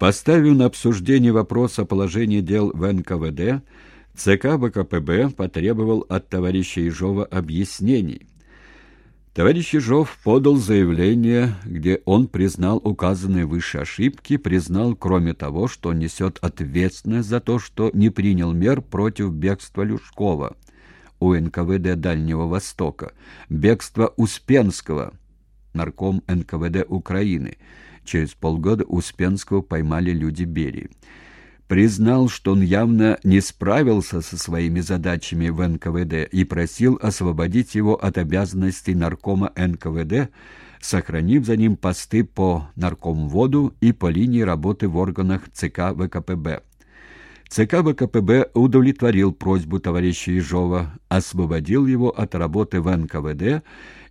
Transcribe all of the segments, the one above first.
Поставив на обсуждение вопрос о положении дел в НКВД, ЦК ВКПБ потребовал от товарища Ежова объяснений. Товарищ Ежов подал заявление, где он признал указанные выше ошибки, признал, кроме того, что несет ответственность за то, что не принял мер против бегства Люшкова у НКВД Дальнего Востока, бегства Успенского, нарком НКВД Украины. Через полгода Успенского поймали люди Берии признал, что он явно не справился со своими задачами в НКВД и просил освободить его от обязанностей наркома НКВД, сохранив за ним посты по наркомводу и по линии работы в органах ЦК ВКПБ. ЦК ВКПБ удовлетворил просьбу товарища Ежова, освободил его от работы в НКВД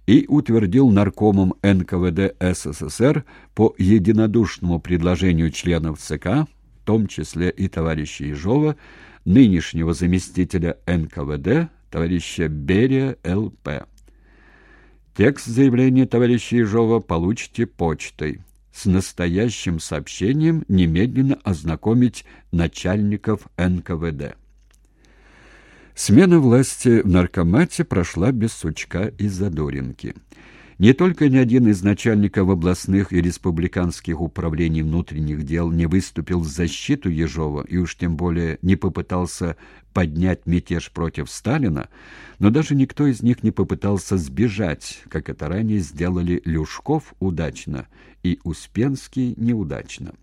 и утвердил наркомом НКВД СССР по единодушному предложению членов ЦК том числе и товарища Ежова, нынешнего заместителя НКВД, товарища Берия Л.П. Текст заявления товарища Ежова получите почтой. С настоящим сообщением немедленно ознакомить начальников НКВД. Смена власти в наркомате прошла без сучка и задоринки. Не только ни один из начальников областных и республиканских управлений внутренних дел не выступил в защиту Ежова и уж тем более не попытался поднять мятеж против Сталина, но даже никто из них не попытался сбежать, как это ранее сделали Люшков удачно и Успенский неудачно.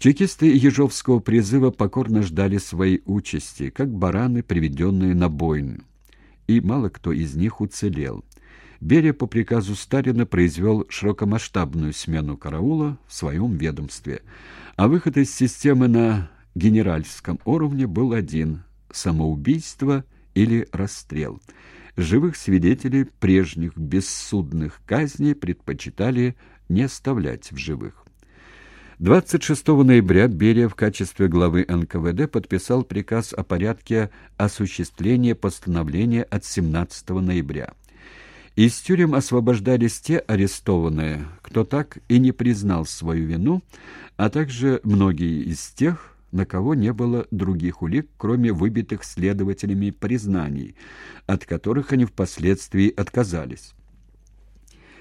Чекисты Ежовского призыва покорно ждали своей участи, как бараны, приведенные на бойню, и мало кто из них уцелел. Берия по приказу Сталина произвел широкомасштабную смену караула в своем ведомстве, а выход из системы на генеральском уровне был один – самоубийство или расстрел. Живых свидетелей прежних бессудных казней предпочитали не оставлять в живых. 26 ноября Берия в качестве главы НКВД подписал приказ о порядке осуществления постановления от 17 ноября. Из тюрем освобождались те арестованные, кто так и не признал свою вину, а также многие из тех, на кого не было других улик, кроме выбитых следователями признаний, от которых они впоследствии отказались.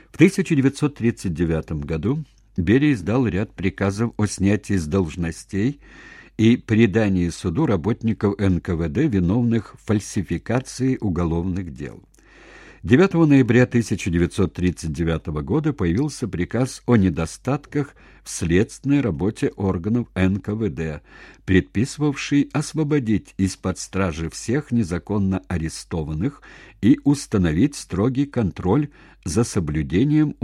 В 1939 году Берия издал ряд приказов о снятии с должностей и предании суду работников НКВД, виновных в фальсификации уголовных дел. 9 ноября 1939 года появился приказ о недостатках в следственной работе органов НКВД, предписывавший освободить из-под стражи всех незаконно арестованных и установить строгий контроль за соблюдением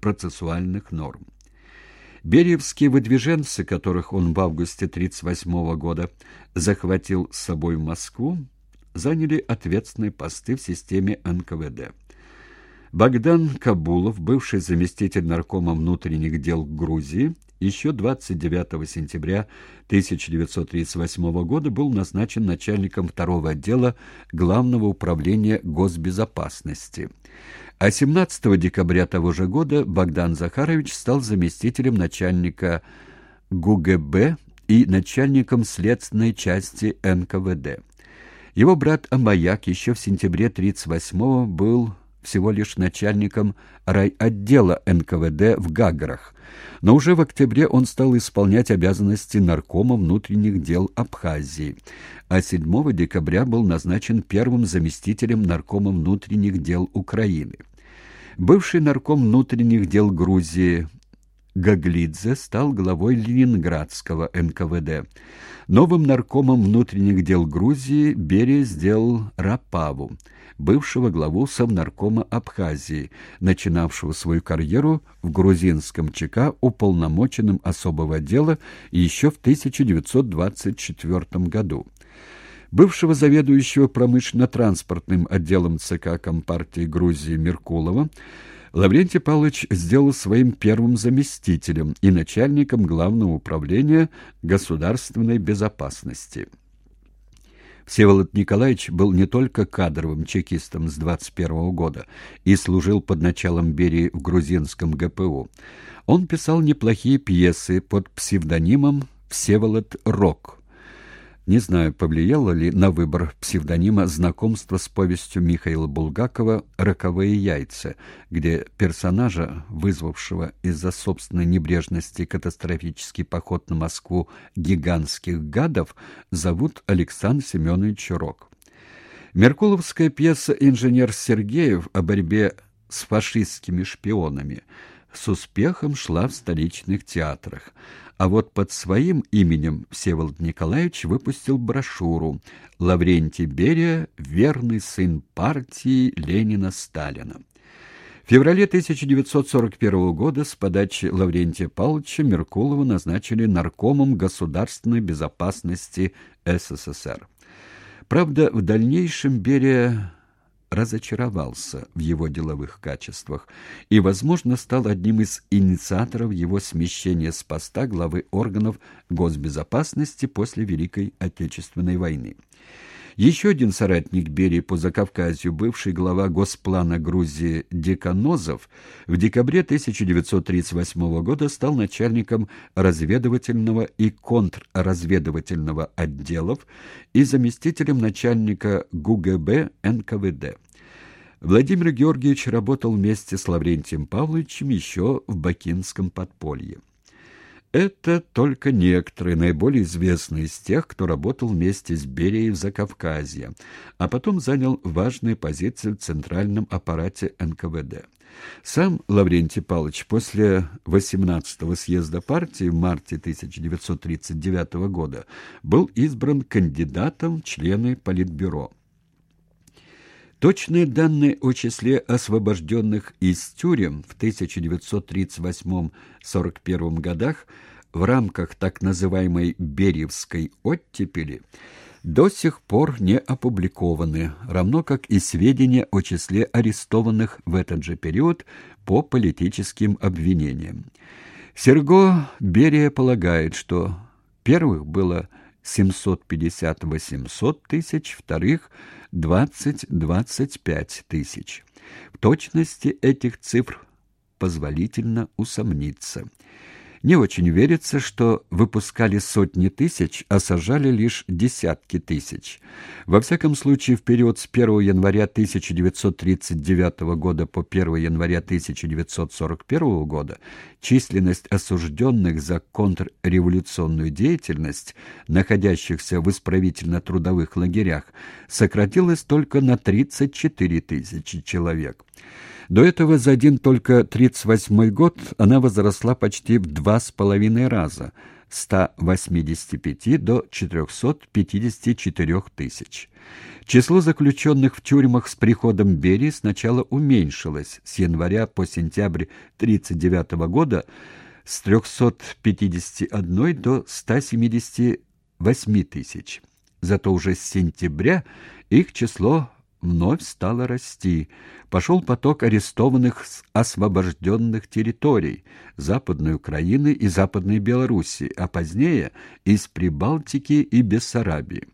уголовно-процессуальных норм. Бериевские выдвиженцы, которых он в августе 1938 года захватил с собой в Москву, заняли ответственные посты в системе НКВД. Богдан Кабулов, бывший заместитель наркома внутренних дел Грузии, еще 29 сентября 1938 года был назначен начальником второго отдела Главного управления госбезопасности. А 17 декабря того же года Богдан Захарович стал заместителем начальника ГУГБ и начальником следственной части НКВД. Его брат Амаяк еще в сентябре 1938-го был всего лишь начальником райотдела НКВД в Гаграх, но уже в октябре он стал исполнять обязанности наркома внутренних дел Абхазии, а 7 декабря был назначен первым заместителем наркома внутренних дел Украины. Бывший нарком внутренних дел Грузии Гаглидзе стал главой Ленинградского НКВД. Новым наркомом внутренних дел Грузии Берия сделал Рапаву, бывшего главу Совнаркома Абхазии, начинавшего свою карьеру в грузинском ЧК уполномоченным особого отдела еще в 1924 году. Бывшего заведующего промышленно-транспортным отделом ЦК Компартии Грузии Меркулова Лаврентий Павлович сделал своим первым заместителем и начальником Главного управления государственной безопасности. Всеволод Николаевич был не только кадровым чекистом с 21 года и служил под началом Берии в грузинском ГПУ. Он писал неплохие пьесы под псевдонимом Всеволод Рок. Не знаю, повлияло ли на выбор псевдонима знакомство с повестью Михаила Булгакова «Роковые яйца», где персонажа, вызвавшего из-за собственной небрежности катастрофический поход на Москву гигантских гадов, зовут Александр Семенович Рок. Меркуловская пьеса «Инженер Сергеев» о борьбе с фашистскими шпионами с успехом шла в столичных театрах, а вот под своим именем Всеволод Николаевич выпустил брошюру «Лаврентий Берия. Верный сын партии Ленина-Сталина». В феврале 1941 года с подачи Лаврентия Павловича Меркулова назначили наркомом государственной безопасности СССР. Правда, в дальнейшем Берия разочаровался в его деловых качествах и, возможно, стал одним из инициаторов его смещения с поста главы органов госбезопасности после Великой Отечественной войны. Еще один соратник Берии по Закавказью, бывший глава Госплана Грузии Деканозов, в декабре 1938 года стал начальником разведывательного и контрразведывательного отделов и заместителем начальника ГУГБ НКВД. Владимир Георгиевич работал вместе с Лаврентием Павловичем еще в Бакинском подполье. Это только некоторые, наиболее известные из тех, кто работал вместе с Берией в Закавказье, а потом занял важные позиции в центральном аппарате НКВД. Сам Лаврентий Павлович после 18-го съезда партии в марте 1939 года был избран кандидатом в члены Политбюро. Точные данные о числе освобожденных из тюрем в 1938-41 годах в рамках так называемой Беревской оттепели до сих пор не опубликованы, равно как и сведения о числе арестованных в этот же период по политическим обвинениям. Серго Берия полагает, что первых было 750-800 тысяч, вторых – 20-25 тысяч. В точности этих цифр позволительно усомниться. Не очень верится, что выпускали сотни тысяч, а сажали лишь десятки тысяч. Во всяком случае, в период с 1 января 1939 года по 1 января 1941 года численность осужденных за контрреволюционную деятельность, находящихся в исправительно-трудовых лагерях, сократилась только на 34 тысячи человек. До этого за один только 38 год она возросла почти в два с половиной раза – 185 до 454 тысяч. Число заключенных в тюрьмах с приходом Берии сначала уменьшилось с января по сентябрь 1939 года с 351 до 178 тысяч. Зато уже с сентября их число вновь стало расти. Пошел поток арестованных с освобожденных территорий Западной Украины и Западной Белоруссии, а позднее из Прибалтики и Бессарабии.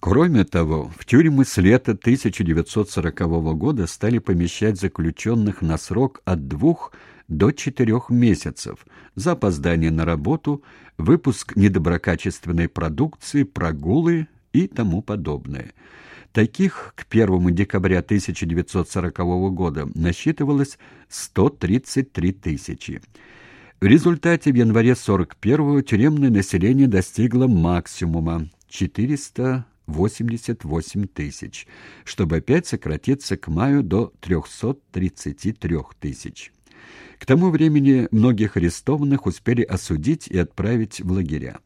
Кроме того, в тюрьмы с лета 1940 года стали помещать заключенных на срок от двух до четырех месяцев за опоздание на работу, выпуск недоброкачественной продукции, прогулы и тому подобное. Таких к 1 декабря 1940 года насчитывалось 133 тысячи. В результате в январе 41-го тюремное население достигло максимума 488 тысяч, чтобы опять сократиться к маю до 333 тысяч. К тому времени многих арестованных успели осудить и отправить в лагеря.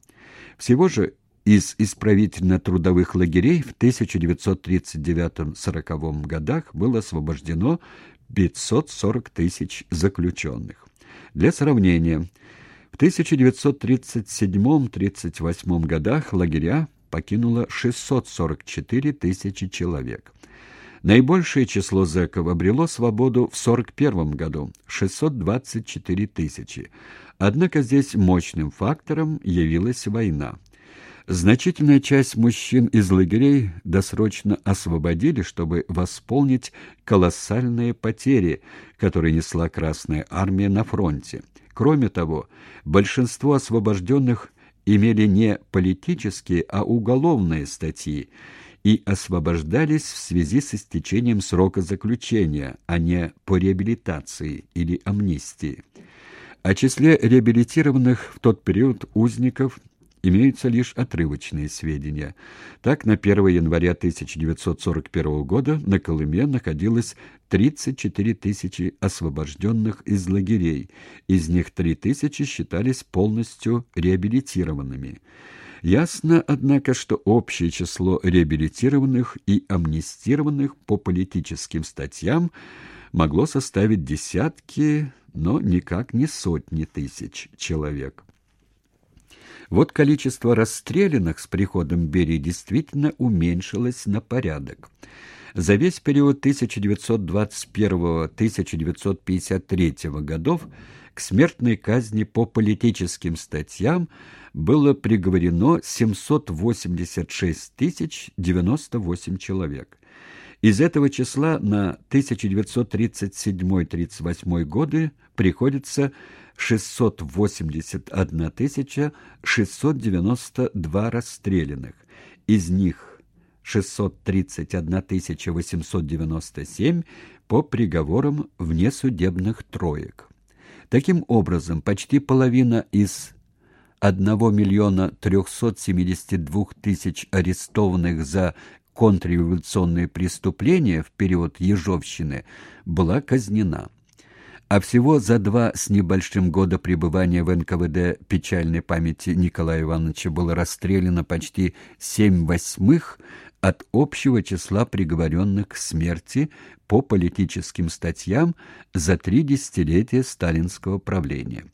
Всего же из исправительно-трудовых лагерей в 1939-40 годах было освобождено 540 тысяч заключенных. Для сравнения, в 1937-38 годах лагеря покинуло 644 тысячи человек. Наибольшее число зэков обрело свободу в 1941 году – 624 тысячи. Однако здесь мощным фактором явилась война. Значительная часть мужчин из лагерей досрочно освободили, чтобы восполнить колоссальные потери, которые несла Красная Армия на фронте. Кроме того, большинство освобожденных имели не политические, а уголовные статьи и освобождались в связи с истечением срока заключения, а не по реабилитации или амнистии. О числе реабилитированных в тот период узников имеются лишь отрывочные сведения. Так, на 1 января 1941 года на Колыме находилось 34 тысячи освобожденных из лагерей, из них 3 тысячи считались полностью реабилитированными. Ясно, однако, что общее число реабилитированных и амнистированных по политическим статьям могло составить десятки, но никак не сотни тысяч человек. Вот количество расстрелянных с приходом Берии действительно уменьшилось на порядок. За весь период 1921-1953 годов к смертной казни по политическим статьям было приговорено 786 098 человек. Из этого числа на 1937-38 годы приходится 681 692 расстрелянных, из них 631 897 по приговорам внесудебных троек. Таким образом, почти половина из 1 миллиона 372 тысяч арестованных за контрреволюционные преступления в период Ежовщины была казнена а всего за два с небольшим года пребывания в НКВД печальной памяти Николая Ивановича было расстреляно почти семь восьмых от общего числа приговоренных к смерти по политическим статьям за три десятилетия сталинского правления.